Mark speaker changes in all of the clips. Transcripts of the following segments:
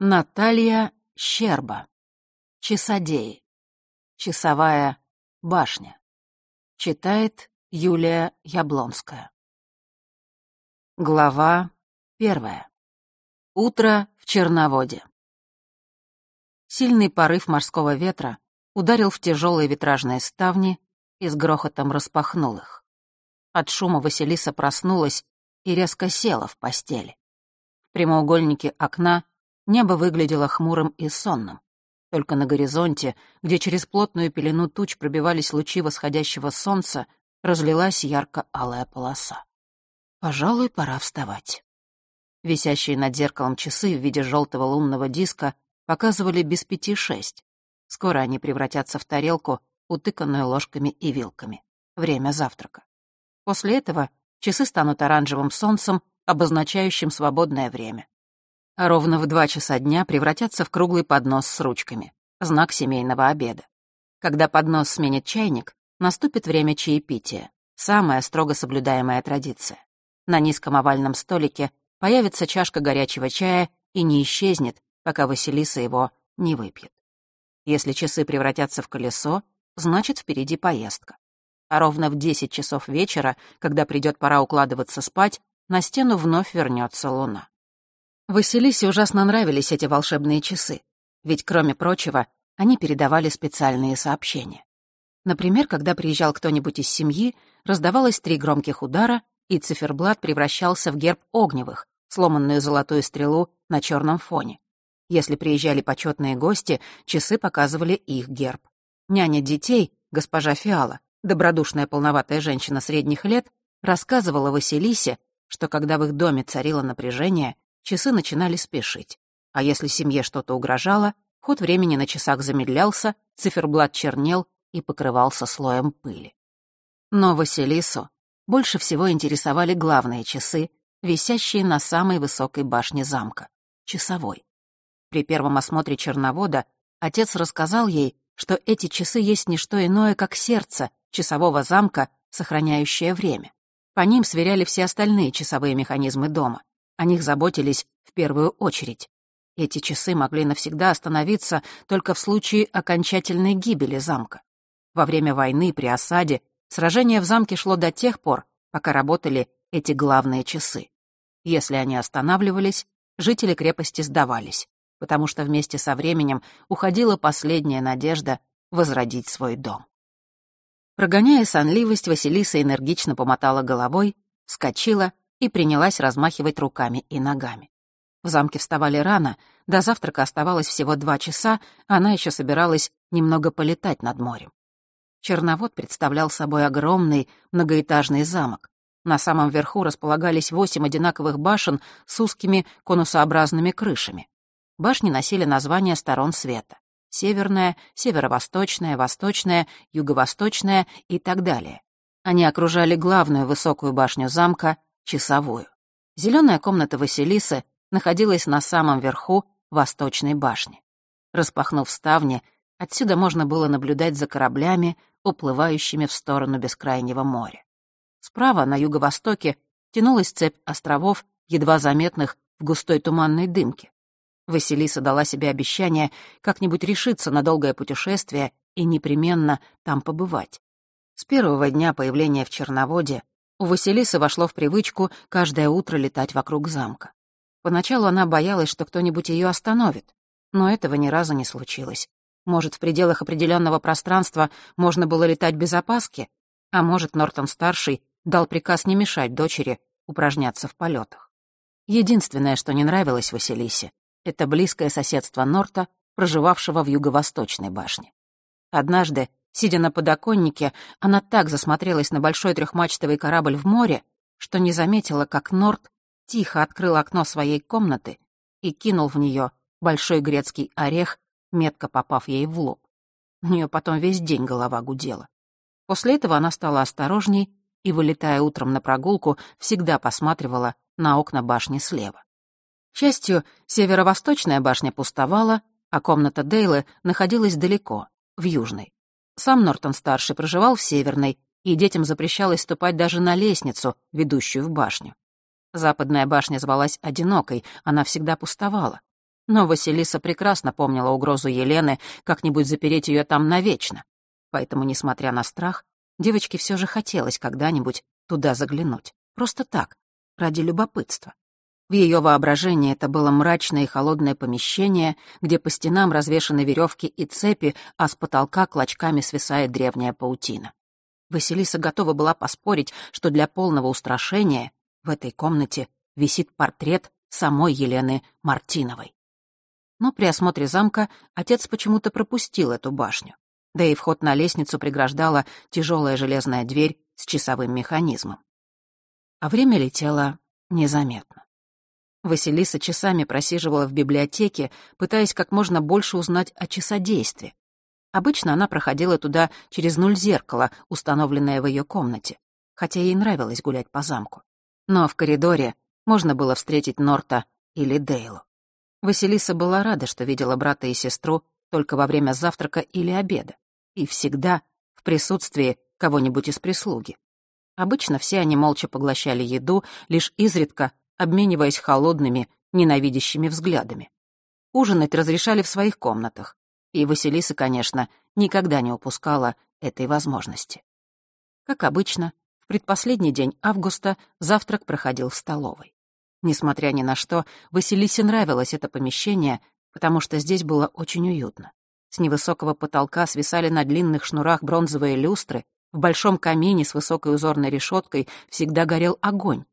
Speaker 1: Наталья Щерба. Часодеи. Часовая башня. Читает Юлия Яблонская. Глава первая. Утро в Черноводе. Сильный порыв морского ветра ударил в тяжелые витражные ставни и с грохотом распахнул их. От шума Василиса проснулась и резко села в постели. В прямоугольнике окна Небо выглядело хмурым и сонным. Только на горизонте, где через плотную пелену туч пробивались лучи восходящего солнца, разлилась ярко-алая полоса. Пожалуй, пора вставать. Висящие над зеркалом часы в виде желтого лунного диска показывали без пяти шесть. Скоро они превратятся в тарелку, утыканную ложками и вилками. Время завтрака. После этого часы станут оранжевым солнцем, обозначающим свободное время а ровно в два часа дня превратятся в круглый поднос с ручками, знак семейного обеда. Когда поднос сменит чайник, наступит время чаепития, самая строго соблюдаемая традиция. На низком овальном столике появится чашка горячего чая и не исчезнет, пока Василиса его не выпьет. Если часы превратятся в колесо, значит, впереди поездка. А ровно в 10 часов вечера, когда придет пора укладываться спать, на стену вновь вернется луна. Василисе ужасно нравились эти волшебные часы, ведь, кроме прочего, они передавали специальные сообщения. Например, когда приезжал кто-нибудь из семьи, раздавалось три громких удара, и циферблат превращался в герб огневых, сломанную золотую стрелу на черном фоне. Если приезжали почетные гости, часы показывали их герб. Няня детей, госпожа Фиала, добродушная полноватая женщина средних лет, рассказывала Василисе, что когда в их доме царило напряжение, часы начинали спешить. А если семье что-то угрожало, ход времени на часах замедлялся, циферблат чернел и покрывался слоем пыли. Но Василису больше всего интересовали главные часы, висящие на самой высокой башне замка — часовой. При первом осмотре черновода отец рассказал ей, что эти часы есть не что иное, как сердце часового замка, сохраняющее время. По ним сверяли все остальные часовые механизмы дома. О них заботились в первую очередь. Эти часы могли навсегда остановиться только в случае окончательной гибели замка. Во время войны при осаде сражение в замке шло до тех пор, пока работали эти главные часы. Если они останавливались, жители крепости сдавались, потому что вместе со временем уходила последняя надежда возродить свой дом. Прогоняя сонливость, Василиса энергично помотала головой, вскочила и принялась размахивать руками и ногами. В замке вставали рано, до завтрака оставалось всего два часа, а она еще собиралась немного полетать над морем. Черновод представлял собой огромный многоэтажный замок. На самом верху располагались восемь одинаковых башен с узкими конусообразными крышами. Башни носили названия сторон света. Северная, северо-восточная, восточная, юго-восточная и так далее. Они окружали главную высокую башню замка часовую. Зеленая комната Василисы находилась на самом верху восточной башни. Распахнув ставни, отсюда можно было наблюдать за кораблями, уплывающими в сторону бескрайнего моря. Справа, на юго-востоке, тянулась цепь островов, едва заметных в густой туманной дымке. Василиса дала себе обещание как-нибудь решиться на долгое путешествие и непременно там побывать. С первого дня появления в Черноводе у Василисы вошло в привычку каждое утро летать вокруг замка. Поначалу она боялась, что кто-нибудь ее остановит, но этого ни разу не случилось. Может, в пределах определенного пространства можно было летать без опаски, а может, Нортон-старший дал приказ не мешать дочери упражняться в полетах. Единственное, что не нравилось Василисе, это близкое соседство Норта, проживавшего в юго-восточной башне. Однажды Сидя на подоконнике, она так засмотрелась на большой трехмачтовый корабль в море, что не заметила, как Норт тихо открыл окно своей комнаты и кинул в нее большой грецкий орех, метко попав ей в лоб. У нее потом весь день голова гудела. После этого она стала осторожней и, вылетая утром на прогулку, всегда посматривала на окна башни слева. К счастью, северо-восточная башня пустовала, а комната Дейлы находилась далеко, в южной. Сам Нортон-старший проживал в Северной, и детям запрещалось ступать даже на лестницу, ведущую в башню. Западная башня звалась «Одинокой», она всегда пустовала. Но Василиса прекрасно помнила угрозу Елены как-нибудь запереть ее там навечно. Поэтому, несмотря на страх, девочке все же хотелось когда-нибудь туда заглянуть. Просто так, ради любопытства. В ее воображении это было мрачное и холодное помещение, где по стенам развешаны веревки и цепи, а с потолка клочками свисает древняя паутина. Василиса готова была поспорить, что для полного устрашения в этой комнате висит портрет самой Елены Мартиновой. Но при осмотре замка отец почему-то пропустил эту башню. Да и вход на лестницу преграждала тяжелая железная дверь с часовым механизмом. А время летело незаметно. Василиса часами просиживала в библиотеке, пытаясь как можно больше узнать о часодействе. Обычно она проходила туда через нуль зеркала, установленное в ее комнате, хотя ей нравилось гулять по замку. Но в коридоре можно было встретить Норта или Дейлу. Василиса была рада, что видела брата и сестру только во время завтрака или обеда, и всегда в присутствии кого-нибудь из прислуги. Обычно все они молча поглощали еду, лишь изредка обмениваясь холодными, ненавидящими взглядами. Ужинать разрешали в своих комнатах, и Василиса, конечно, никогда не упускала этой возможности. Как обычно, в предпоследний день августа завтрак проходил в столовой. Несмотря ни на что, Василисе нравилось это помещение, потому что здесь было очень уютно. С невысокого потолка свисали на длинных шнурах бронзовые люстры, в большом камине с высокой узорной решеткой всегда горел огонь.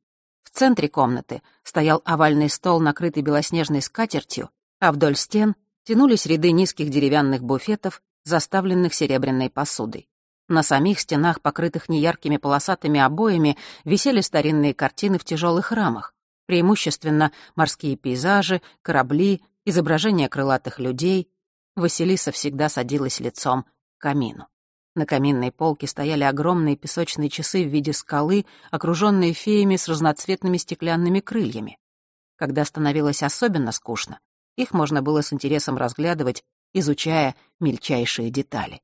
Speaker 1: В центре комнаты стоял овальный стол, накрытый белоснежной скатертью, а вдоль стен тянулись ряды низких деревянных буфетов, заставленных серебряной посудой. На самих стенах, покрытых неяркими полосатыми обоями, висели старинные картины в тяжелых рамах, преимущественно морские пейзажи, корабли, изображения крылатых людей. Василиса всегда садилась лицом к камину. На каминной полке стояли огромные песочные часы в виде скалы, окруженные феями с разноцветными стеклянными крыльями. Когда становилось особенно скучно, их можно было с интересом разглядывать, изучая мельчайшие детали.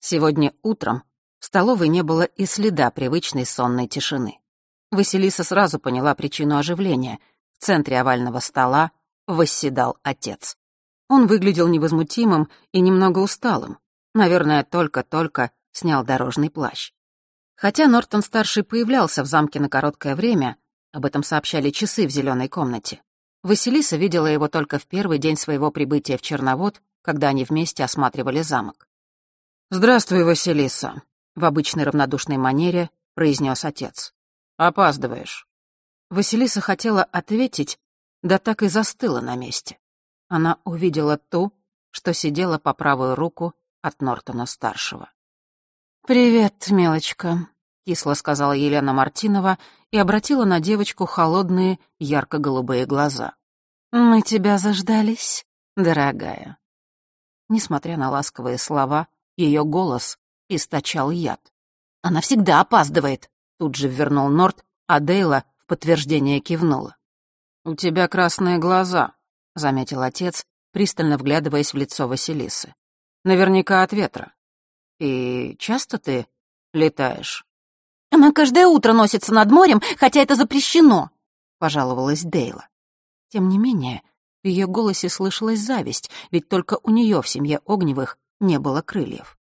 Speaker 1: Сегодня утром в столовой не было и следа привычной сонной тишины. Василиса сразу поняла причину оживления. В центре овального стола восседал отец. Он выглядел невозмутимым и немного усталым. Наверное, только-только снял дорожный плащ. Хотя Нортон-старший появлялся в замке на короткое время, об этом сообщали часы в зеленой комнате, Василиса видела его только в первый день своего прибытия в Черновод, когда они вместе осматривали замок. «Здравствуй, Василиса», — в обычной равнодушной манере произнес отец. «Опаздываешь». Василиса хотела ответить, да так и застыла на месте. Она увидела ту, что сидела по правую руку от Нортона-старшего. «Привет, мелочка», — кисло сказала Елена Мартинова и обратила на девочку холодные, ярко-голубые глаза. «Мы тебя заждались, дорогая». Несмотря на ласковые слова, ее голос источал яд. «Она всегда опаздывает», — тут же ввернул Норт, а Дейла в подтверждение кивнула. «У тебя красные глаза», — заметил отец, пристально вглядываясь в лицо Василисы. «Наверняка от ветра. И часто ты летаешь?»
Speaker 2: «Она каждое утро носится над морем, хотя это запрещено», — пожаловалась Дейла.
Speaker 1: Тем не менее, в ее голосе слышалась зависть, ведь только у нее в семье Огневых не было крыльев.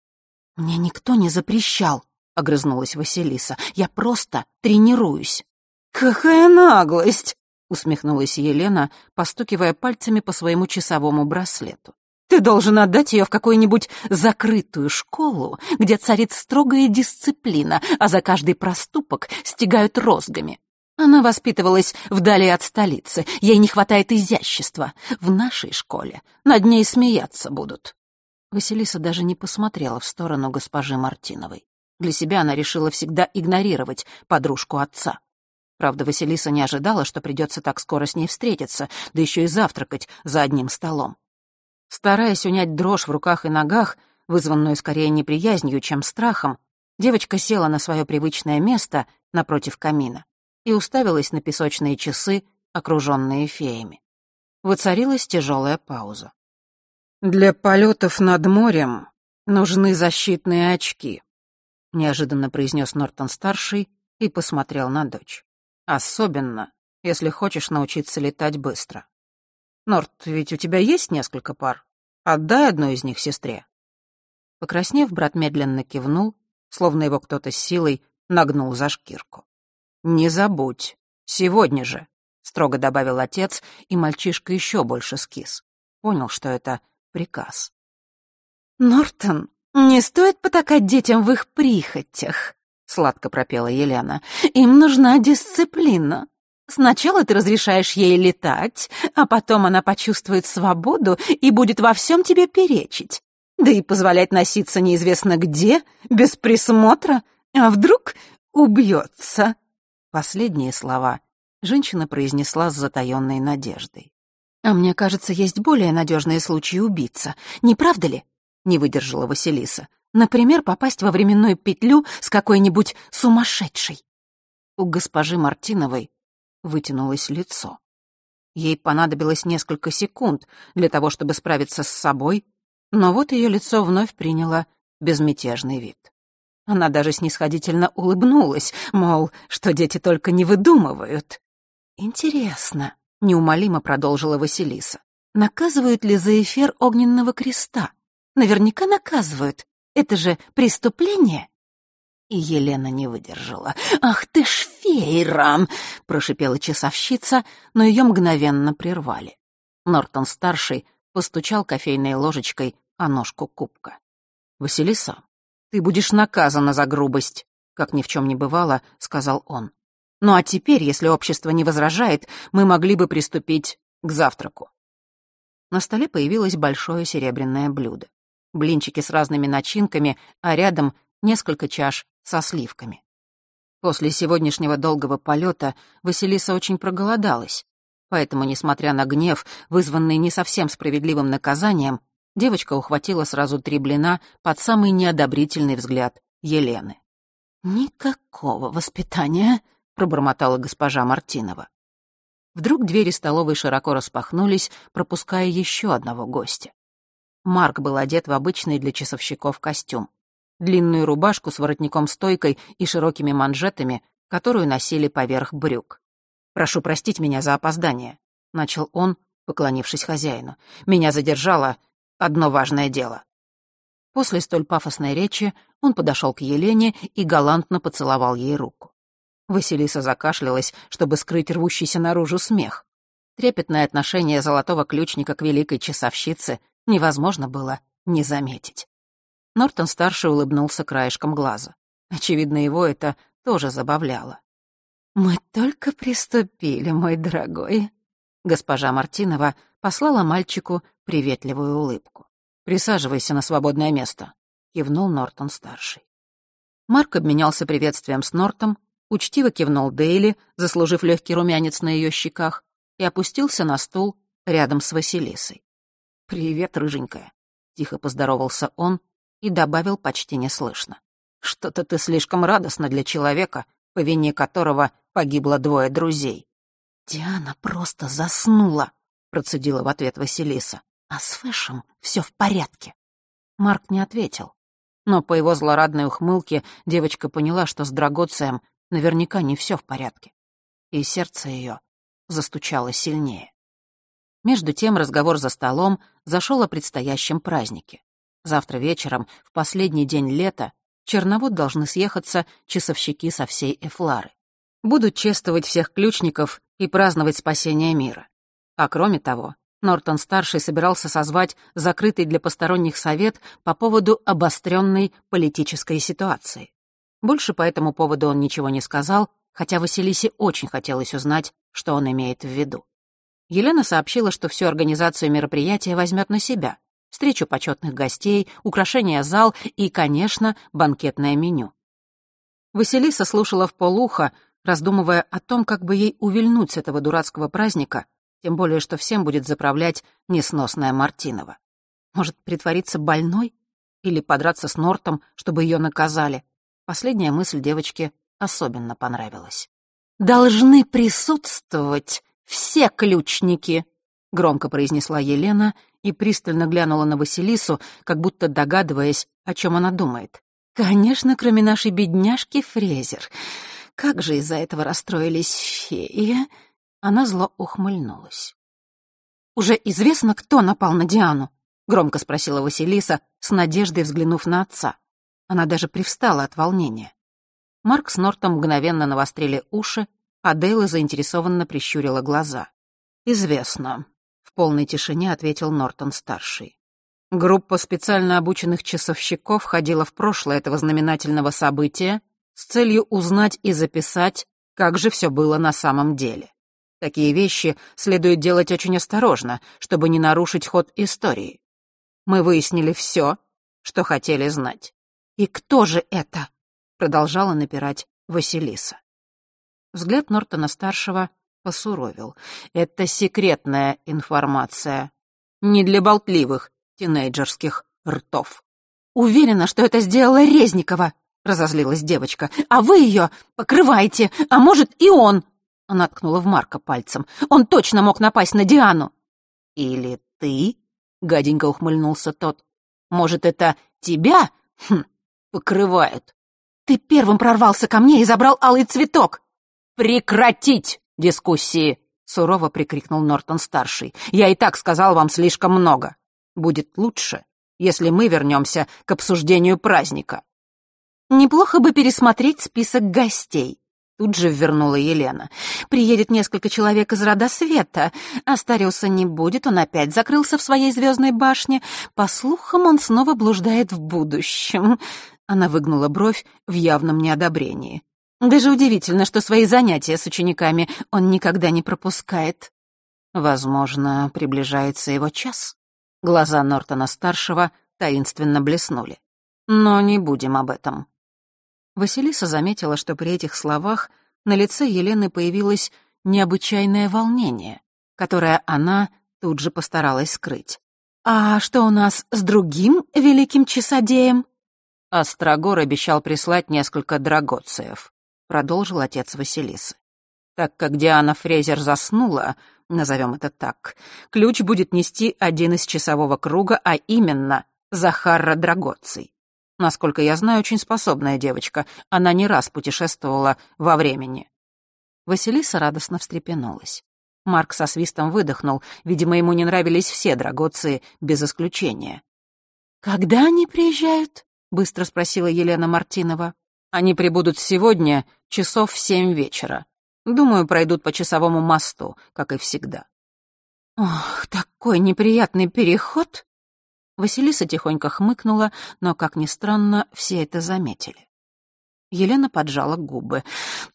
Speaker 2: «Мне никто не запрещал», — огрызнулась Василиса. «Я просто тренируюсь».
Speaker 1: «Какая наглость!» — усмехнулась Елена, постукивая пальцами по своему часовому браслету. Ты должен отдать ее в какую-нибудь закрытую школу, где царит строгая дисциплина, а за каждый проступок стягают розгами. Она воспитывалась вдали от столицы, ей не хватает изящества. В нашей школе над ней смеяться будут. Василиса даже не посмотрела в сторону госпожи Мартиновой. Для себя она решила всегда игнорировать подружку отца. Правда, Василиса не ожидала, что придется так скоро с ней встретиться, да еще и завтракать за одним столом. Стараясь унять дрожь в руках и ногах, вызванную скорее неприязнью, чем страхом, девочка села на свое привычное место напротив камина и уставилась на песочные часы, окруженные феями. Воцарилась тяжелая пауза. «Для полетов над морем нужны защитные очки», — неожиданно произнес Нортон-старший и посмотрел на дочь. «Особенно, если хочешь научиться летать быстро. Норт, ведь у тебя есть несколько пар? Отдай одну из них сестре». Покраснев, брат медленно кивнул, словно его кто-то с силой нагнул за шкирку. «Не забудь, сегодня же», — строго добавил отец, и мальчишка еще больше скис. Понял, что это приказ.
Speaker 2: «Нортон, не стоит потакать детям в их прихотях», — сладко пропела Елена. «Им нужна дисциплина. Сначала ты разрешаешь ей летать, а потом она почувствует свободу и будет во всем тебе перечить. Да и позволять носиться неизвестно где, без присмотра, а вдруг убьется».
Speaker 1: Последние слова женщина произнесла с затаённой надеждой.
Speaker 2: «А мне кажется, есть более надежные случаи убиться, не правда ли?» — не выдержала Василиса. «Например, попасть во временную петлю с какой-нибудь сумасшедшей».
Speaker 1: У госпожи Мартиновой вытянулось лицо. Ей понадобилось несколько секунд для того, чтобы справиться с собой, но вот ее лицо вновь приняло безмятежный вид. Она даже снисходительно улыбнулась, мол, что дети только не выдумывают. «Интересно», — неумолимо продолжила Василиса, «наказывают ли за эфир огненного креста? Наверняка наказывают. Это же преступление». И Елена не выдержала. «Ах ты ж фейран!» — прошипела часовщица, но ее мгновенно прервали. Нортон-старший постучал кофейной ложечкой о ножку кубка. «Василиса, ты будешь наказана за грубость», — как ни в чем не бывало, — сказал он. «Ну а теперь, если общество не возражает, мы могли бы приступить к завтраку». На столе появилось большое серебряное блюдо. Блинчики с разными начинками, а рядом несколько чаш со сливками. После сегодняшнего долгого полета Василиса очень проголодалась, поэтому, несмотря на гнев, вызванный не совсем справедливым наказанием, девочка ухватила сразу три блина под самый неодобрительный взгляд Елены.
Speaker 2: «Никакого воспитания», — пробормотала госпожа Мартинова.
Speaker 1: Вдруг двери столовой широко распахнулись, пропуская еще одного гостя. Марк был одет в обычный для часовщиков костюм длинную рубашку с воротником-стойкой и широкими манжетами, которую носили поверх брюк. «Прошу простить меня за опоздание», — начал он, поклонившись хозяину. «Меня задержало одно важное дело». После столь пафосной речи он подошел к Елене и галантно поцеловал ей руку. Василиса закашлялась, чтобы скрыть рвущийся наружу смех. Трепетное отношение золотого ключника к великой часовщице невозможно было не заметить. Нортон-старший улыбнулся краешком глаза. Очевидно, его это тоже забавляло.
Speaker 2: «Мы только приступили, мой дорогой».
Speaker 1: Госпожа Мартинова послала мальчику приветливую улыбку. «Присаживайся на свободное место», — кивнул Нортон-старший. Марк обменялся приветствием с Нортом, учтиво кивнул Дейли, заслужив легкий румянец на ее щеках, и опустился на стул рядом с Василисой. «Привет, рыженькая», — тихо поздоровался он, и добавил почти неслышно. «Что-то ты слишком радостна для человека, по вине которого погибло двое друзей».
Speaker 2: «Диана просто заснула», — процедила в ответ Василиса. «А с Фэшем все в порядке».
Speaker 1: Марк не ответил. Но по его злорадной ухмылке девочка поняла, что с Драгоцием наверняка не все в порядке. И сердце ее застучало сильнее. Между тем разговор за столом зашел о предстоящем празднике. Завтра вечером, в последний день лета, Черновод должны съехаться часовщики со всей Эфлары. Будут чествовать всех ключников и праздновать спасение мира. А кроме того, Нортон-старший собирался созвать закрытый для посторонних совет по поводу обостренной политической ситуации. Больше по этому поводу он ничего не сказал, хотя Василисе очень хотелось узнать, что он имеет в виду. Елена сообщила, что всю организацию мероприятия возьмет на себя, встречу почетных гостей, украшение зал и, конечно, банкетное меню. Василиса слушала в полухо, раздумывая о том, как бы ей увильнуть с этого дурацкого праздника, тем более что всем будет заправлять несносная Мартинова. Может, притвориться больной? Или подраться с Нортом, чтобы ее наказали? Последняя мысль девочке особенно понравилась.
Speaker 2: «Должны присутствовать все ключники», — громко произнесла Елена и пристально глянула на Василису, как будто догадываясь, о чем она думает. «Конечно, кроме нашей бедняжки Фрезер. Как же из-за этого расстроились феи?»
Speaker 1: Она зло ухмыльнулась.
Speaker 2: уже известно, кто напал на Диану?» — громко спросила Василиса, с надеждой взглянув на отца. Она даже привстала от волнения. Марк с Нортом мгновенно навострили уши, а Дейла заинтересованно прищурила глаза. «Известно», — в полной тишине ответил Нортон-старший. Группа специально обученных часовщиков ходила в прошлое этого знаменательного события с целью узнать и записать, как же все было на самом деле. Такие вещи следует делать очень осторожно, чтобы не нарушить ход истории. Мы выяснили все, что хотели знать. «И кто же это?» — продолжала напирать Василиса. Взгляд Нортона-старшего посуровил. «Это секретная информация. Не для болтливых тинейджерских ртов». «Уверена, что это сделала Резникова», — разозлилась девочка. «А вы ее покрываете, а может и он!» Она ткнула в Марка пальцем. «Он точно мог напасть на Диану!» «Или ты?» — гаденько ухмыльнулся тот. «Может, это тебя хм, покрывают?» «Ты первым прорвался ко мне и забрал алый цветок!» «Прекратить дискуссии!» — сурово прикрикнул Нортон-старший. «Я и так сказал вам слишком много. Будет лучше, если мы вернемся к обсуждению праздника». «Неплохо бы пересмотреть список гостей», Тут же вернула Елена. «Приедет несколько человек из рода света. Астариуса не будет, он опять закрылся в своей звездной башне. По слухам, он снова блуждает в будущем». Она выгнула бровь в явном неодобрении. «Даже удивительно, что свои занятия с учениками он никогда не пропускает». «Возможно, приближается его час». Глаза Нортона-старшего таинственно блеснули. «Но не будем об этом. Василиса заметила, что при этих словах на лице Елены появилось необычайное волнение, которое она тут же постаралась скрыть. «А что у нас с другим великим часодеем?» «Острогор обещал прислать несколько драгоциев», — продолжил отец Василисы. «Так как Диана Фрезер заснула, назовем это так, ключ будет нести один из часового круга, а именно Захарра Драгоций. Насколько я знаю, очень способная девочка. Она не раз путешествовала во времени». Василиса радостно встрепенулась. Марк со свистом выдохнул. Видимо, ему не нравились все драгоции, без исключения. «Когда они приезжают?» — быстро спросила Елена Мартинова. «Они прибудут сегодня, часов в семь вечера. Думаю, пройдут по часовому мосту, как и всегда». «Ох, такой неприятный переход!» Василиса тихонько хмыкнула, но, как ни странно, все это заметили. Елена поджала губы.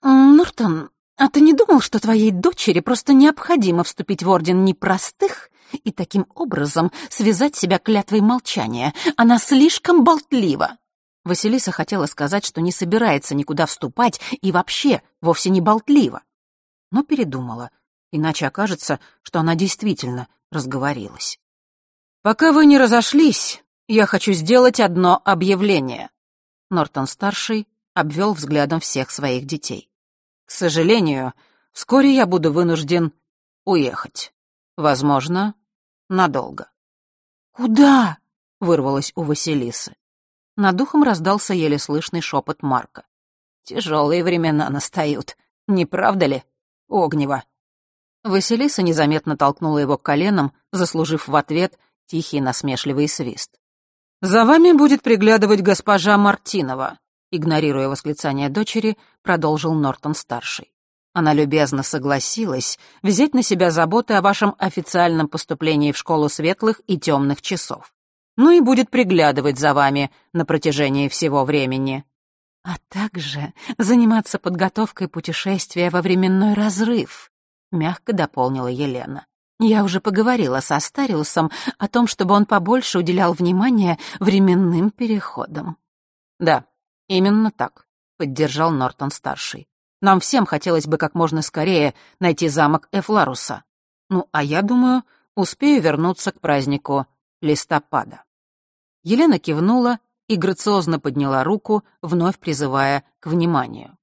Speaker 2: «Нортон, а ты не думал, что твоей дочери просто необходимо вступить в орден непростых и таким образом связать себя клятвой молчания? Она слишком болтлива!» Василиса хотела сказать, что не собирается никуда вступать и вообще вовсе не болтлива. Но передумала, иначе окажется, что она действительно разговорилась. «Пока вы не разошлись, я хочу сделать одно объявление». Нортон-старший обвел взглядом всех своих детей. «К сожалению, вскоре я буду вынужден уехать. Возможно, надолго». «Куда?» — вырвалось у Василисы. Над духом раздался еле слышный шепот Марка. «Тяжелые времена настают, не правда ли, Огнева?» Василиса незаметно толкнула его коленом, заслужив в ответ тихий насмешливый свист. «За вами будет приглядывать госпожа Мартинова», игнорируя восклицание дочери, продолжил Нортон-старший. Она любезно согласилась взять на себя заботы о вашем официальном поступлении в школу светлых и темных часов. Ну и будет приглядывать за вами на протяжении всего времени. А также заниматься подготовкой путешествия во временной разрыв, мягко дополнила Елена. Я уже поговорила со Стариусом о том, чтобы он побольше уделял внимания временным переходам. Да, именно так, поддержал Нортон-старший. Нам всем хотелось бы как можно скорее найти замок Эфларуса. Ну, а я думаю, успею вернуться к празднику листопада. Елена кивнула и грациозно подняла руку, вновь призывая к вниманию.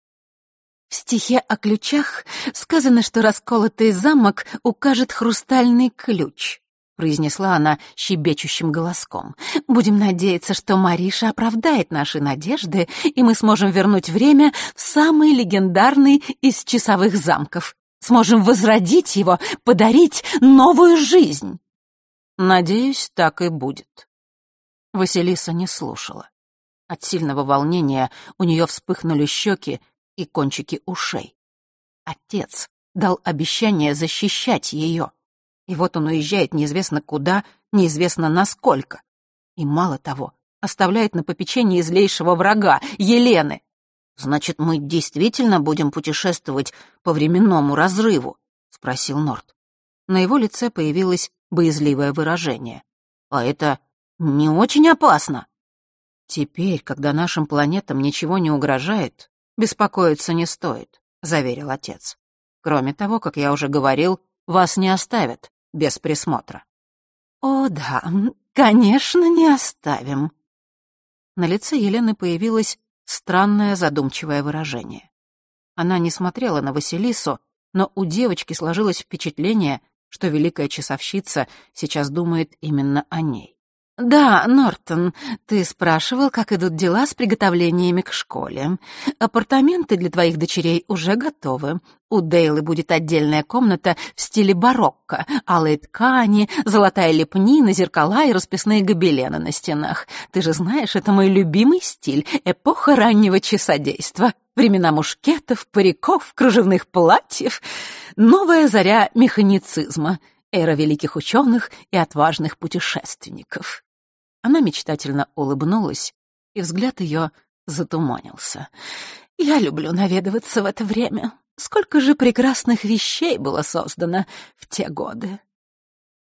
Speaker 2: В стихе о ключах сказано, что расколотый замок укажет хрустальный ключ, произнесла она щебечущим голоском. Будем надеяться, что Мариша оправдает наши надежды, и мы сможем вернуть время в самый легендарный из часовых замков. сможем возродить его, подарить новую жизнь.
Speaker 1: Надеюсь, так и будет. Василиса не слушала. От сильного волнения у нее вспыхнули щеки и кончики ушей. Отец дал обещание защищать ее. И вот он уезжает неизвестно куда, неизвестно насколько. И мало того, оставляет на попечении злейшего врага, Елены. «Значит, мы действительно будем путешествовать по временному разрыву?» — спросил Норт. На его лице появилось боязливое выражение. «А это не очень опасно?» «Теперь, когда нашим планетам ничего не угрожает, беспокоиться не стоит», — заверил отец. «Кроме того, как я уже говорил, вас не оставят без присмотра».
Speaker 2: «О, да, конечно, не оставим».
Speaker 1: На лице Елены появилось странное задумчивое выражение. Она не смотрела на Василису, но у девочки сложилось впечатление, что великая часовщица сейчас думает именно о ней.
Speaker 2: «Да, Нортон, ты спрашивал, как идут дела с приготовлениями к школе. Апартаменты для твоих дочерей уже готовы. У Дейлы будет отдельная комната в стиле барокко, алые ткани, золотая лепнина, зеркала и расписные гобелены на стенах. Ты же знаешь, это мой любимый стиль, эпоха раннего часодейства. Времена мушкетов, париков, кружевных платьев. Новая заря механицизма» эра великих ученых и отважных путешественников. Она мечтательно улыбнулась, и взгляд ее затуманился. «Я люблю наведываться в это время. Сколько же прекрасных вещей было создано в те годы!»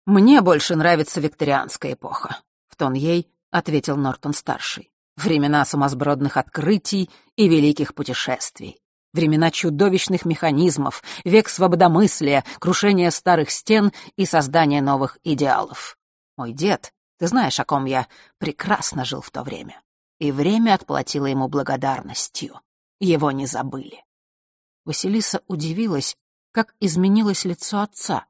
Speaker 1: «Мне больше нравится викторианская эпоха», — в тон ей ответил Нортон-старший. «Времена сумасбродных открытий и великих путешествий времена чудовищных механизмов, век свободомыслия, крушения старых стен и создания новых идеалов. Мой дед, ты знаешь, о ком я, прекрасно жил в то время. И время отплатило ему благодарностью. Его не забыли. Василиса удивилась, как изменилось лицо отца.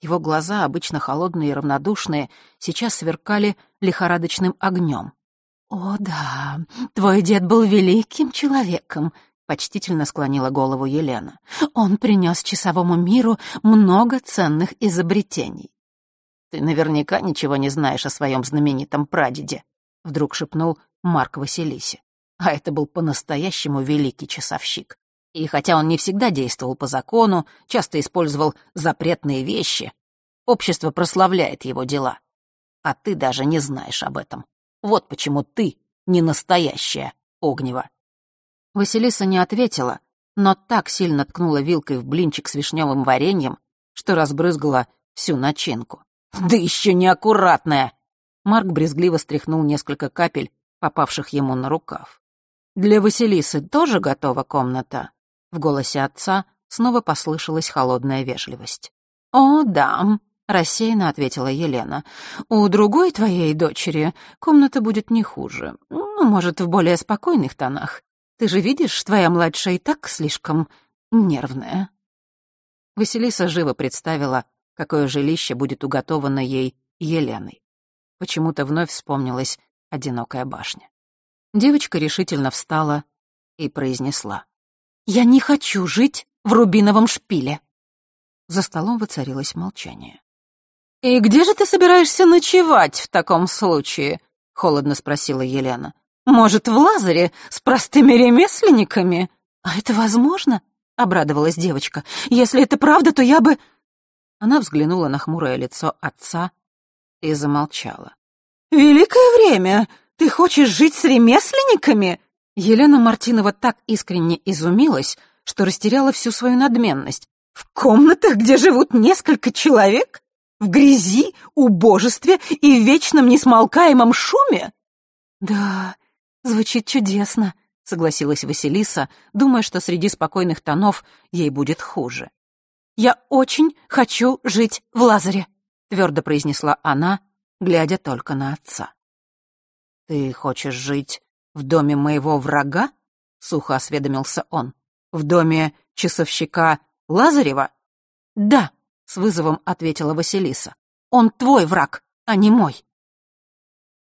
Speaker 1: Его глаза, обычно холодные и равнодушные, сейчас сверкали лихорадочным огнем.
Speaker 2: «О да, твой дед был великим человеком», — почтительно склонила голову Елена. «Он принес часовому миру много ценных изобретений».
Speaker 1: «Ты наверняка ничего не знаешь о своем знаменитом прадеде», — вдруг шепнул Марк Василисе. А это был по-настоящему великий часовщик. И хотя он не всегда действовал по закону, часто использовал запретные вещи, общество прославляет его дела. А ты даже не знаешь об этом. Вот почему ты не настоящая Огнева. Василиса не ответила, но так сильно ткнула вилкой в блинчик с вишневым вареньем, что разбрызгала всю начинку. «Да еще неаккуратная!» Марк брезгливо стряхнул несколько капель, попавших ему на рукав. «Для Василисы тоже готова комната?» В голосе отца снова послышалась холодная вежливость.
Speaker 2: «О, да», — рассеянно ответила Елена. «У другой твоей дочери комната будет не хуже. Ну, может, в более спокойных тонах. Ты же видишь, твоя младшая и так слишком нервная».
Speaker 1: Василиса живо представила, какое жилище будет уготовано ей Еленой. Почему-то вновь вспомнилась одинокая башня. Девочка решительно встала и произнесла.
Speaker 2: «Я не хочу жить в рубиновом шпиле».
Speaker 1: За столом воцарилось молчание.
Speaker 2: «И где же ты собираешься ночевать в таком случае?» — холодно спросила Елена. Может, в Лазаре с простыми ремесленниками? А это возможно? Обрадовалась девочка. Если это правда, то я бы...
Speaker 1: Она взглянула на хмурое лицо отца и замолчала.
Speaker 2: «Великое время! Ты хочешь жить с ремесленниками?»
Speaker 1: Елена Мартинова так искренне изумилась, что растеряла всю свою надменность.
Speaker 2: «В комнатах, где живут несколько человек? В грязи, убожестве и вечном несмолкаемом шуме?»
Speaker 1: «Да, «Звучит чудесно», — согласилась Василиса, думая, что среди спокойных тонов ей будет хуже.
Speaker 2: «Я очень хочу жить в Лазаре», —
Speaker 1: твердо произнесла она, глядя только на отца. «Ты хочешь жить в доме моего врага?» — сухо осведомился он. «В доме часовщика Лазарева?»
Speaker 2: «Да», — с вызовом ответила Василиса. «Он твой враг, а не мой».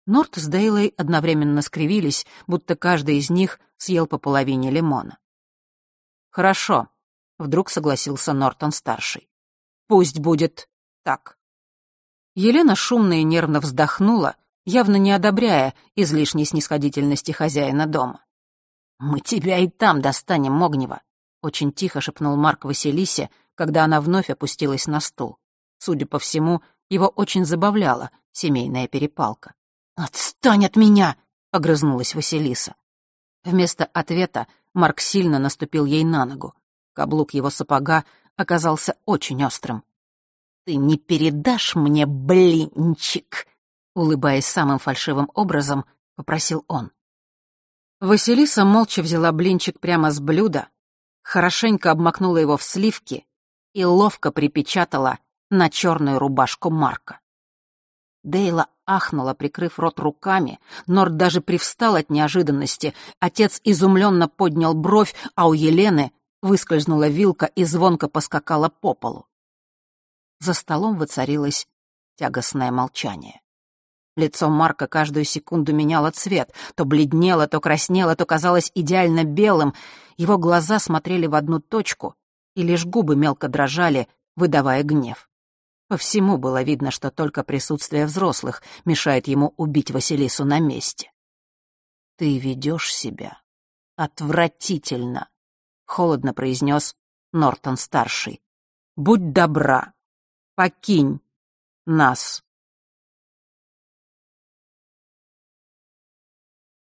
Speaker 1: Норт с Дейлой одновременно скривились, будто каждый из них съел по половине лимона. «Хорошо», Вдруг согласился Нортон-старший. «Пусть будет так». Елена шумно и нервно вздохнула, явно не одобряя излишней снисходительности хозяина дома. «Мы тебя и там достанем, Огнева», — очень тихо шепнул Марк Василисе, когда она вновь опустилась на стул. Судя по всему, его очень забавляла семейная перепалка. «Отстань от меня!» — огрызнулась Василиса. Вместо ответа Марк сильно наступил ей на ногу. Каблук его сапога оказался очень острым. «Ты не передашь мне блинчик?» Улыбаясь самым фальшивым образом, попросил он. Василиса молча взяла блинчик прямо с блюда, хорошенько обмакнула его в сливки и ловко припечатала на черную рубашку Марка. Дейла ахнула, прикрыв рот руками. Норд даже привстал от неожиданности. Отец изумленно поднял бровь, а у Елены выскользнула вилка и звонко поскакала по полу. За столом воцарилось тягостное молчание. Лицо Марка каждую секунду меняло цвет. То бледнело, то краснело, то казалось идеально белым. Его глаза смотрели в одну точку, и лишь губы мелко дрожали, выдавая гнев. По всему было видно, что только присутствие взрослых мешает ему убить Василису на месте. «Ты ведешь себя отвратительно», — холодно произнес Нортон-старший. «Будь добра, покинь нас